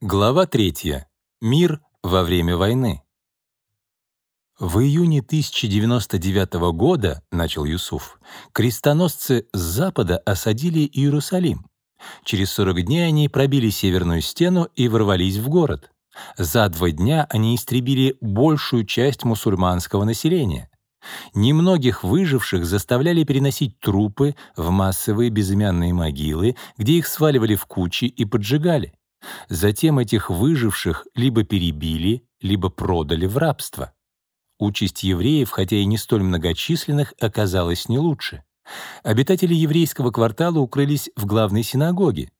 Глава 3. Мир во время войны. В июне 1099 года, начал Юсуф, крестоносцы с запада осадили Иерусалим. Через 40 дней они пробили северную стену и ворвались в город. За два дня они истребили большую часть мусульманского населения. Немногих выживших заставляли переносить трупы в массовые безымянные могилы, где их сваливали в кучи и поджигали. Затем этих выживших либо перебили, либо продали в рабство. Участь евреев, хотя и не столь многочисленных, оказалась не лучше. Обитатели еврейского квартала укрылись в главной синагоге.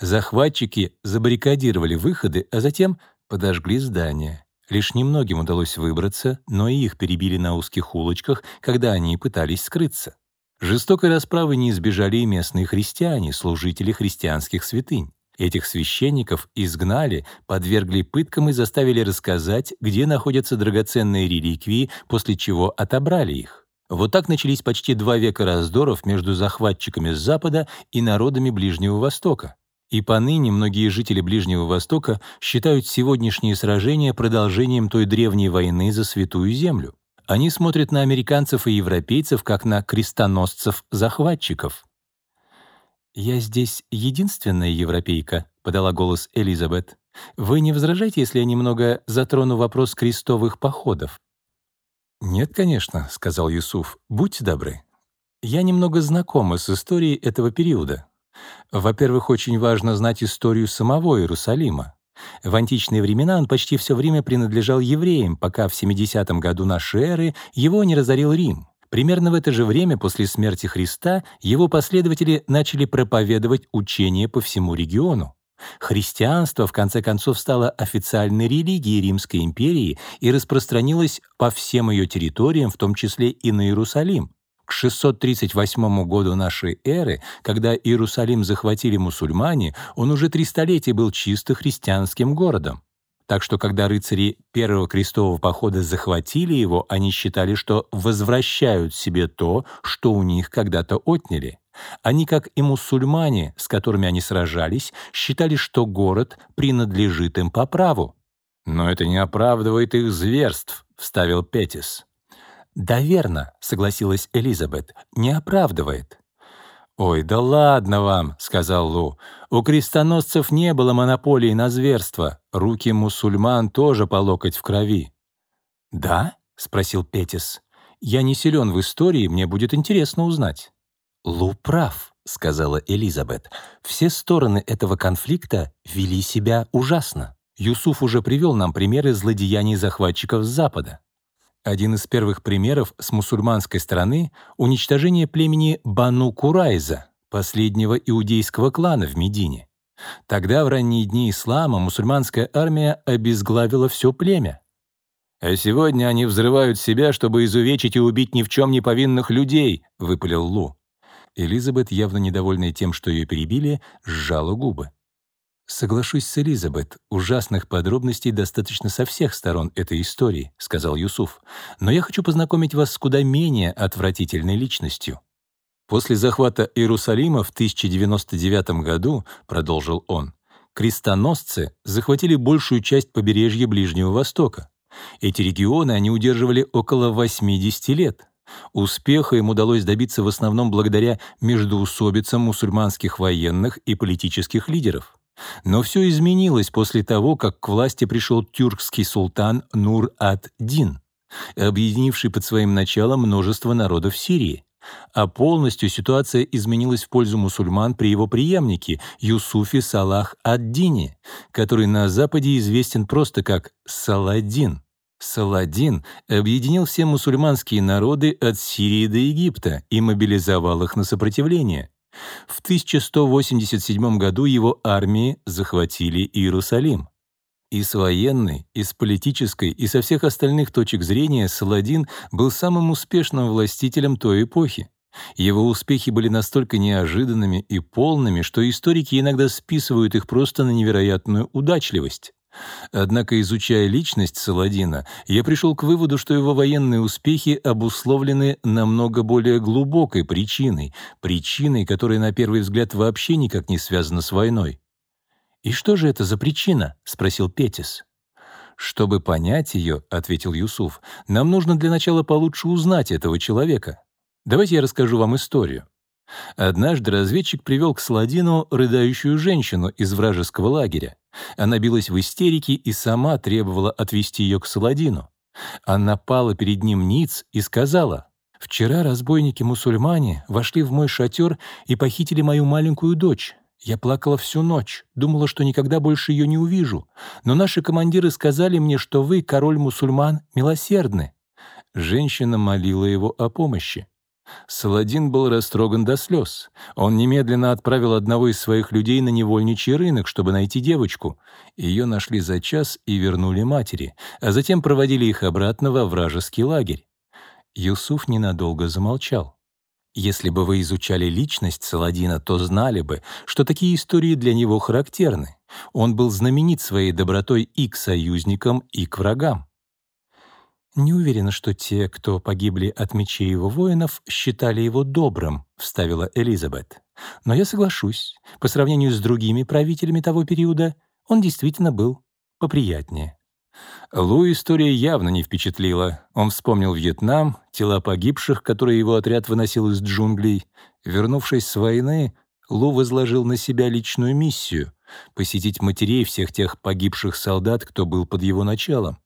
Захватчики забаррикадировали выходы, а затем подожгли здания. Лишь немногим удалось выбраться, но и их перебили на узких улочках, когда они пытались скрыться. Жестокой расправы не избежали и местные христиане, служители христианских святынь. Этих священников изгнали, подвергли пыткам и заставили рассказать, где находятся драгоценные реликвии, после чего отобрали их. Вот так начались почти два века раздоров между захватчиками с Запада и народами Ближнего Востока. И поныне многие жители Ближнего Востока считают сегодняшние сражения продолжением той древней войны за Святую Землю. Они смотрят на американцев и европейцев как на крестоносцев-захватчиков. «Я здесь единственная европейка», — подала голос Элизабет. «Вы не возражаете, если я немного затрону вопрос крестовых походов?» «Нет, конечно», — сказал Юсуф. «Будьте добры. Я немного знакома с историей этого периода. Во-первых, очень важно знать историю самого Иерусалима. В античные времена он почти все время принадлежал евреям, пока в 70-м году нашей эры его не разорил Рим. Примерно в это же время после смерти Христа его последователи начали проповедовать учение по всему региону. Христианство, в конце концов, стало официальной религией Римской империи и распространилось по всем ее территориям, в том числе и на Иерусалим. К 638 году нашей эры, когда Иерусалим захватили мусульмане, он уже три столетия был чисто христианским городом. Так что, когда рыцари первого крестового похода захватили его, они считали, что возвращают себе то, что у них когда-то отняли. Они, как и мусульмане, с которыми они сражались, считали, что город принадлежит им по праву. «Но это не оправдывает их зверств», — вставил Петис. «Да верно», — согласилась Элизабет, — «не оправдывает». «Ой, да ладно вам», — сказал Лу. «У крестоносцев не было монополии на зверство. Руки мусульман тоже по локоть в крови». «Да?» — спросил Петис. «Я не силен в истории, мне будет интересно узнать». «Лу прав», — сказала Элизабет. «Все стороны этого конфликта вели себя ужасно. Юсуф уже привел нам примеры злодеяний захватчиков с Запада. Один из первых примеров с мусульманской стороны — уничтожение племени Бану Курайза, последнего иудейского клана в Медине. Тогда, в ранние дни ислама, мусульманская армия обезглавила все племя. «А сегодня они взрывают себя, чтобы изувечить и убить ни в чем не повинных людей», — выпалил Лу. Элизабет, явно недовольная тем, что ее перебили, сжала губы. «Соглашусь с Элизабет, ужасных подробностей достаточно со всех сторон этой истории», — сказал Юсуф. «Но я хочу познакомить вас с куда менее отвратительной личностью». «После захвата Иерусалима в 1099 году», — продолжил он, «крестоносцы захватили большую часть побережья Ближнего Востока. Эти регионы они удерживали около 80 лет. Успеха им удалось добиться в основном благодаря междоусобицам мусульманских военных и политических лидеров. Но все изменилось после того, как к власти пришел тюркский султан Нур-ад-Дин, объединивший под своим началом множество народов Сирии. А полностью ситуация изменилась в пользу мусульман при его преемнике Юсуфе Салах ад-Дине, который на Западе известен просто как Саладин. Саладин объединил все мусульманские народы от Сирии до Египта и мобилизовал их на сопротивление. В 1187 году его армии захватили Иерусалим. И с военной, и с политической, и со всех остальных точек зрения Саладин был самым успешным властителем той эпохи. Его успехи были настолько неожиданными и полными, что историки иногда списывают их просто на невероятную удачливость. Однако, изучая личность Саладина, я пришел к выводу, что его военные успехи обусловлены намного более глубокой причиной, причиной, которая на первый взгляд вообще никак не связана с войной. «И что же это за причина?» — спросил Петис. «Чтобы понять ее», — ответил Юсуф, — «нам нужно для начала получше узнать этого человека. Давайте я расскажу вам историю. Однажды разведчик привел к Саладину рыдающую женщину из вражеского лагеря. Она билась в истерике и сама требовала отвести ее к Саладину. Она пала перед ним ниц и сказала, «Вчера разбойники-мусульмане вошли в мой шатер и похитили мою маленькую дочь. Я плакала всю ночь, думала, что никогда больше ее не увижу. Но наши командиры сказали мне, что вы, король мусульман, милосердны». Женщина молила его о помощи. Саладин был растроган до слез. Он немедленно отправил одного из своих людей на невольничий рынок, чтобы найти девочку. Ее нашли за час и вернули матери, а затем проводили их обратно во вражеский лагерь. Юсуф ненадолго замолчал. Если бы вы изучали личность Саладина, то знали бы, что такие истории для него характерны. Он был знаменит своей добротой и к союзникам, и к врагам. «Не уверена, что те, кто погибли от мечей его воинов, считали его добрым», — вставила Элизабет. «Но я соглашусь, по сравнению с другими правителями того периода, он действительно был поприятнее». Лу история явно не впечатлила. Он вспомнил Вьетнам, тела погибших, которые его отряд выносил из джунглей. Вернувшись с войны, Лу возложил на себя личную миссию — посетить матерей всех тех погибших солдат, кто был под его началом.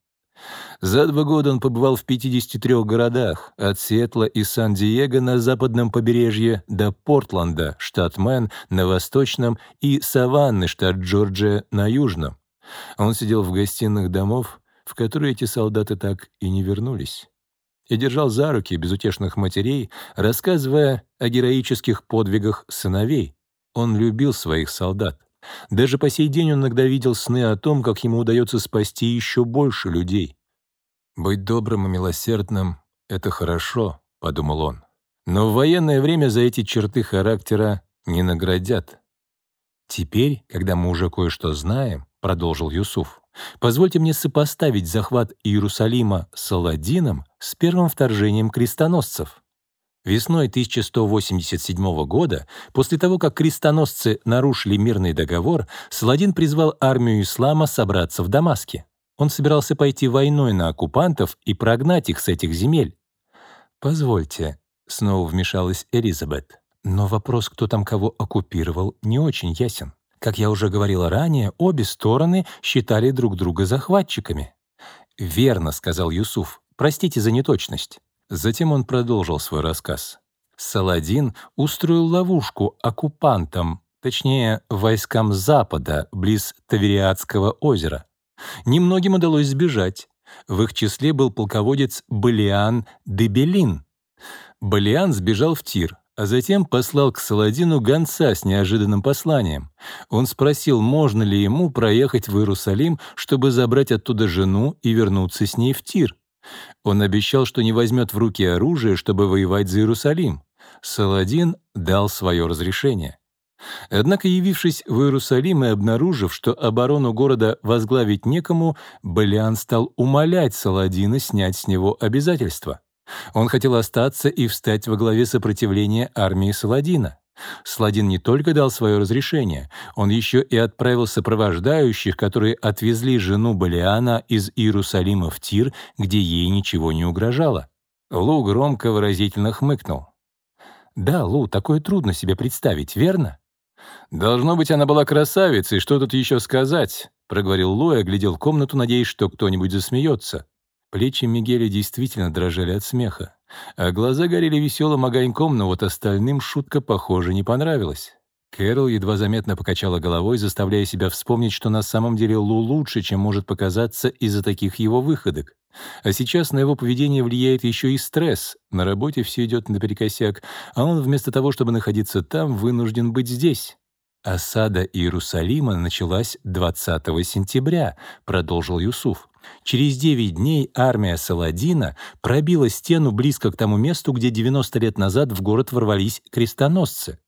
За два года он побывал в 53 городах, от Сиэтла и Сан-Диего на западном побережье до Портленда, штат Мэн, на восточном, и Саванны, штат Джорджия, на южном. Он сидел в гостиных домов, в которые эти солдаты так и не вернулись, и держал за руки безутешных матерей, рассказывая о героических подвигах сыновей. Он любил своих солдат. Даже по сей день он иногда видел сны о том, как ему удается спасти еще больше людей. «Быть добрым и милосердным — это хорошо», — подумал он. «Но в военное время за эти черты характера не наградят». «Теперь, когда мы уже кое-что знаем», — продолжил Юсуф, «позвольте мне сопоставить захват Иерусалима с Саладином с первым вторжением крестоносцев». Весной 1187 года, после того, как крестоносцы нарушили мирный договор, Саладин призвал армию ислама собраться в Дамаске. Он собирался пойти войной на оккупантов и прогнать их с этих земель. «Позвольте», — снова вмешалась Элизабет, «но вопрос, кто там кого оккупировал, не очень ясен. Как я уже говорила ранее, обе стороны считали друг друга захватчиками». «Верно», — сказал Юсуф, — «простите за неточность». Затем он продолжил свой рассказ. Саладин устроил ловушку оккупантам, точнее, войскам Запада, близ Тавериадского озера. Немногим удалось сбежать. В их числе был полководец Балиан де Белин. Балиан сбежал в Тир, а затем послал к Саладину гонца с неожиданным посланием. Он спросил, можно ли ему проехать в Иерусалим, чтобы забрать оттуда жену и вернуться с ней в Тир. Он обещал, что не возьмет в руки оружие, чтобы воевать за Иерусалим. Саладин дал свое разрешение. Однако, явившись в Иерусалим и обнаружив, что оборону города возглавить некому, Балиан стал умолять Саладина снять с него обязательства. Он хотел остаться и встать во главе сопротивления армии Саладина. Сладин не только дал свое разрешение, он еще и отправил сопровождающих, которые отвезли жену Балиана из Иерусалима в Тир, где ей ничего не угрожало. Лу громко выразительно хмыкнул. «Да, Лу, такое трудно себе представить, верно?» «Должно быть, она была красавицей, что тут еще сказать?» — проговорил Лу и оглядел комнату, надеясь, что кто-нибудь засмеется. Плечи Мигеля действительно дрожали от смеха, а глаза горели веселым огоньком, но вот остальным шутка, похоже, не понравилась. Кэрол едва заметно покачала головой, заставляя себя вспомнить, что на самом деле Лу лучше, чем может показаться из-за таких его выходок. А сейчас на его поведение влияет еще и стресс. На работе все идет наперекосяк, а он вместо того, чтобы находиться там, вынужден быть здесь. «Осада Иерусалима началась 20 сентября», — продолжил Юсуф. Через 9 дней армия Саладина пробила стену близко к тому месту, где 90 лет назад в город ворвались крестоносцы.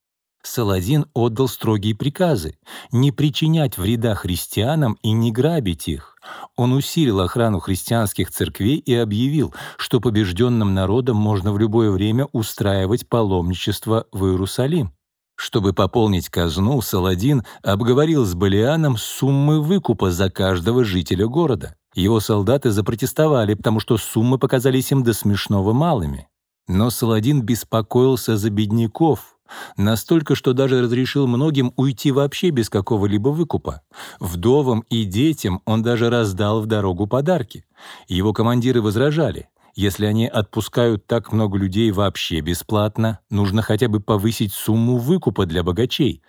Саладин отдал строгие приказы — не причинять вреда христианам и не грабить их. Он усилил охрану христианских церквей и объявил, что побежденным народам можно в любое время устраивать паломничество в Иерусалим. Чтобы пополнить казну, Саладин обговорил с Балианом суммы выкупа за каждого жителя города. Его солдаты запротестовали, потому что суммы показались им до смешного малыми. Но Саладин беспокоился за бедняков, настолько, что даже разрешил многим уйти вообще без какого-либо выкупа. Вдовам и детям он даже раздал в дорогу подарки. Его командиры возражали. Если они отпускают так много людей вообще бесплатно, нужно хотя бы повысить сумму выкупа для богачей.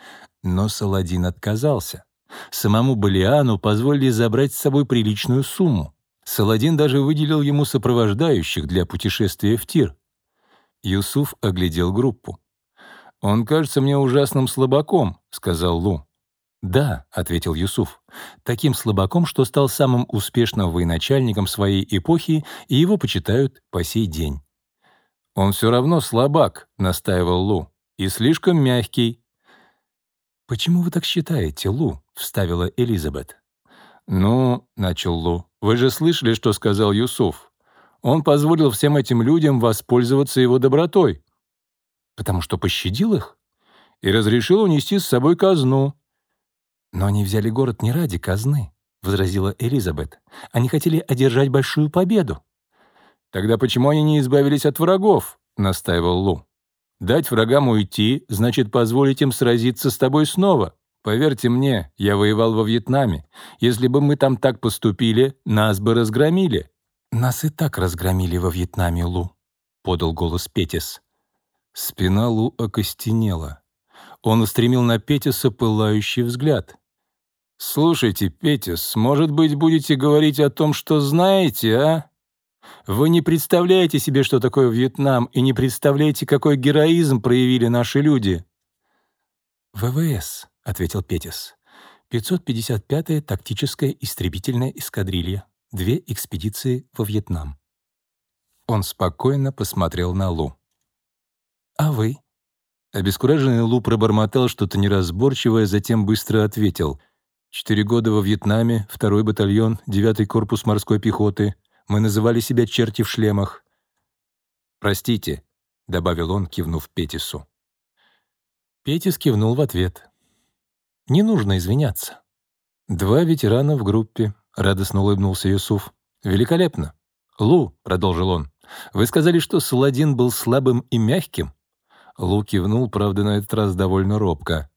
Но Саладин отказался. Самому Балиану позволили забрать с собой приличную сумму. Саладин даже выделил ему сопровождающих для путешествия в Тир. Юсуф оглядел группу. «Он кажется мне ужасным слабаком», — сказал Лу. «Да», — ответил Юсуф, — «таким слабаком, что стал самым успешным военачальником своей эпохи, и его почитают по сей день». «Он все равно слабак», — настаивал Лу, — «и слишком мягкий». «Почему вы так считаете, Лу?» — вставила Элизабет. «Ну», — начал Лу, — «вы же слышали, что сказал Юсуф. Он позволил всем этим людям воспользоваться его добротой. Потому что пощадил их? И разрешил унести с собой казну. Но они взяли город не ради казны, — возразила Элизабет. Они хотели одержать большую победу. «Тогда почему они не избавились от врагов?» — настаивал Лу. «Дать врагам уйти, значит позволить им сразиться с тобой снова. Поверьте мне, я воевал во Вьетнаме. Если бы мы там так поступили, нас бы разгромили. «Нас и так разгромили во Вьетнаме, Лу», — подал голос Петис. Спина Лу окостенела. Он устремил на Петиса пылающий взгляд. «Слушайте, Петис, может быть, будете говорить о том, что знаете, а? Вы не представляете себе, что такое Вьетнам, и не представляете, какой героизм проявили наши люди». «ВВС», — ответил Петис. «555-я тактическая истребительная эскадрилья две экспедиции во Вьетнам. Он спокойно посмотрел на Лу. «А вы?» Обескураженный Лу пробормотал что-то неразборчивое, затем быстро ответил. «Четыре года во Вьетнаме, второй батальон, девятый корпус морской пехоты. Мы называли себя черти в шлемах». «Простите», — добавил он, кивнув Петису. Петис кивнул в ответ. «Не нужно извиняться». Два ветерана в группе, — радостно улыбнулся Юсуф. «Великолепно! Лу», — продолжил он, — «вы сказали, что Саладин был слабым и мягким?» Лу кивнул, правда, на этот раз довольно робко.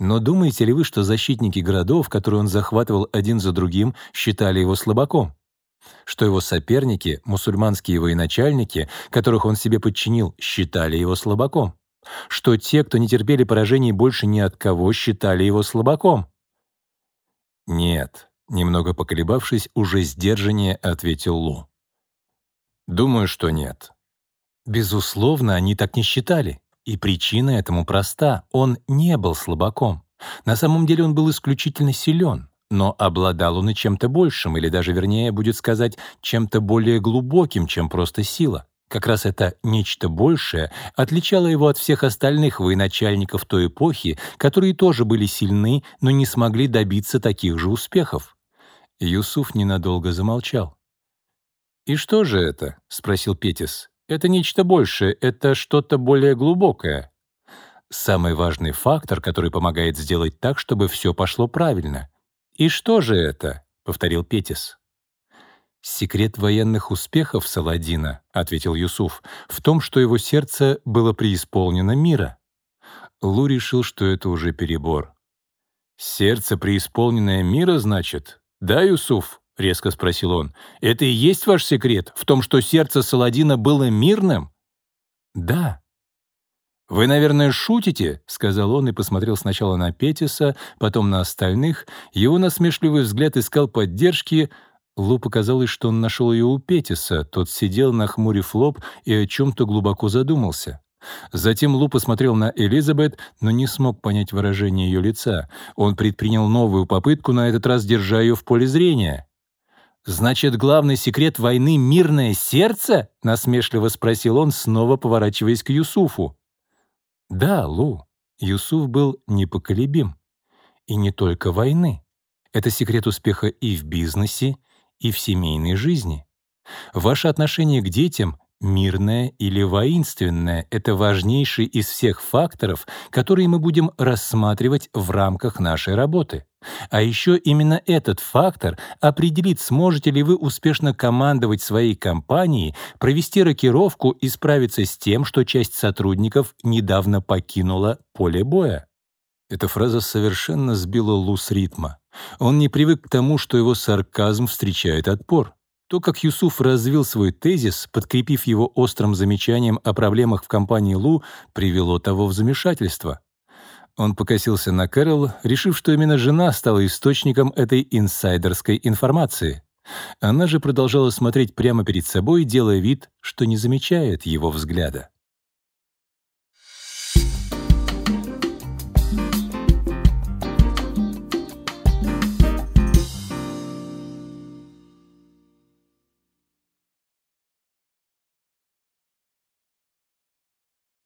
«Но думаете ли вы, что защитники городов, которые он захватывал один за другим, считали его слабаком? Что его соперники, мусульманские военачальники, которых он себе подчинил, считали его слабаком? Что те, кто не терпели поражений больше ни от кого, считали его слабаком? Нет, Немного поколебавшись, уже сдержаннее ответил Лу. «Думаю, что нет». Безусловно, они так не считали. И причина этому проста. Он не был слабаком. На самом деле он был исключительно силен. Но обладал он и чем-то большим, или даже, вернее, будет сказать, чем-то более глубоким, чем просто сила. Как раз это нечто большее отличало его от всех остальных военачальников той эпохи, которые тоже были сильны, но не смогли добиться таких же успехов. Юсуф ненадолго замолчал. «И что же это?» — спросил Петис. «Это нечто большее, это что-то более глубокое». «Самый важный фактор, который помогает сделать так, чтобы все пошло правильно». «И что же это?» — повторил Петис. «Секрет военных успехов Саладина», — ответил Юсуф, «в том, что его сердце было преисполнено мира». Лу решил, что это уже перебор. «Сердце, преисполненное мира, значит?» «Да, Юсуф?» — резко спросил он. «Это и есть ваш секрет? В том, что сердце Саладина было мирным?» «Да». «Вы, наверное, шутите?» — сказал он и посмотрел сначала на Петиса, потом на остальных. Его насмешливый взгляд искал поддержки. Лу показалось, что он нашел ее у Петиса. Тот сидел, нахмурив лоб, и о чем-то глубоко задумался. Затем Лу посмотрел на Элизабет, но не смог понять выражение ее лица. Он предпринял новую попытку, на этот раз держа ее в поле зрения. «Значит, главный секрет войны — мирное сердце?» — насмешливо спросил он, снова поворачиваясь к Юсуфу. «Да, Лу, Юсуф был непоколебим. И не только войны. Это секрет успеха и в бизнесе, и в семейной жизни. Ваше отношение к детям мирное или воинственное — это важнейший из всех факторов, которые мы будем рассматривать в рамках нашей работы. А еще именно этот фактор определит, сможете ли вы успешно командовать своей компанией, провести рокировку и справиться с тем, что часть сотрудников недавно покинула поле боя. Эта фраза совершенно сбила Лу с ритма. Он не привык к тому, что его сарказм встречает отпор. То, как Юсуф развил свой тезис, подкрепив его острым замечанием о проблемах в компании Лу, привело того в замешательство. Он покосился на Кэрол, решив, что именно жена стала источником этой инсайдерской информации. Она же продолжала смотреть прямо перед собой, делая вид, что не замечает его взгляда.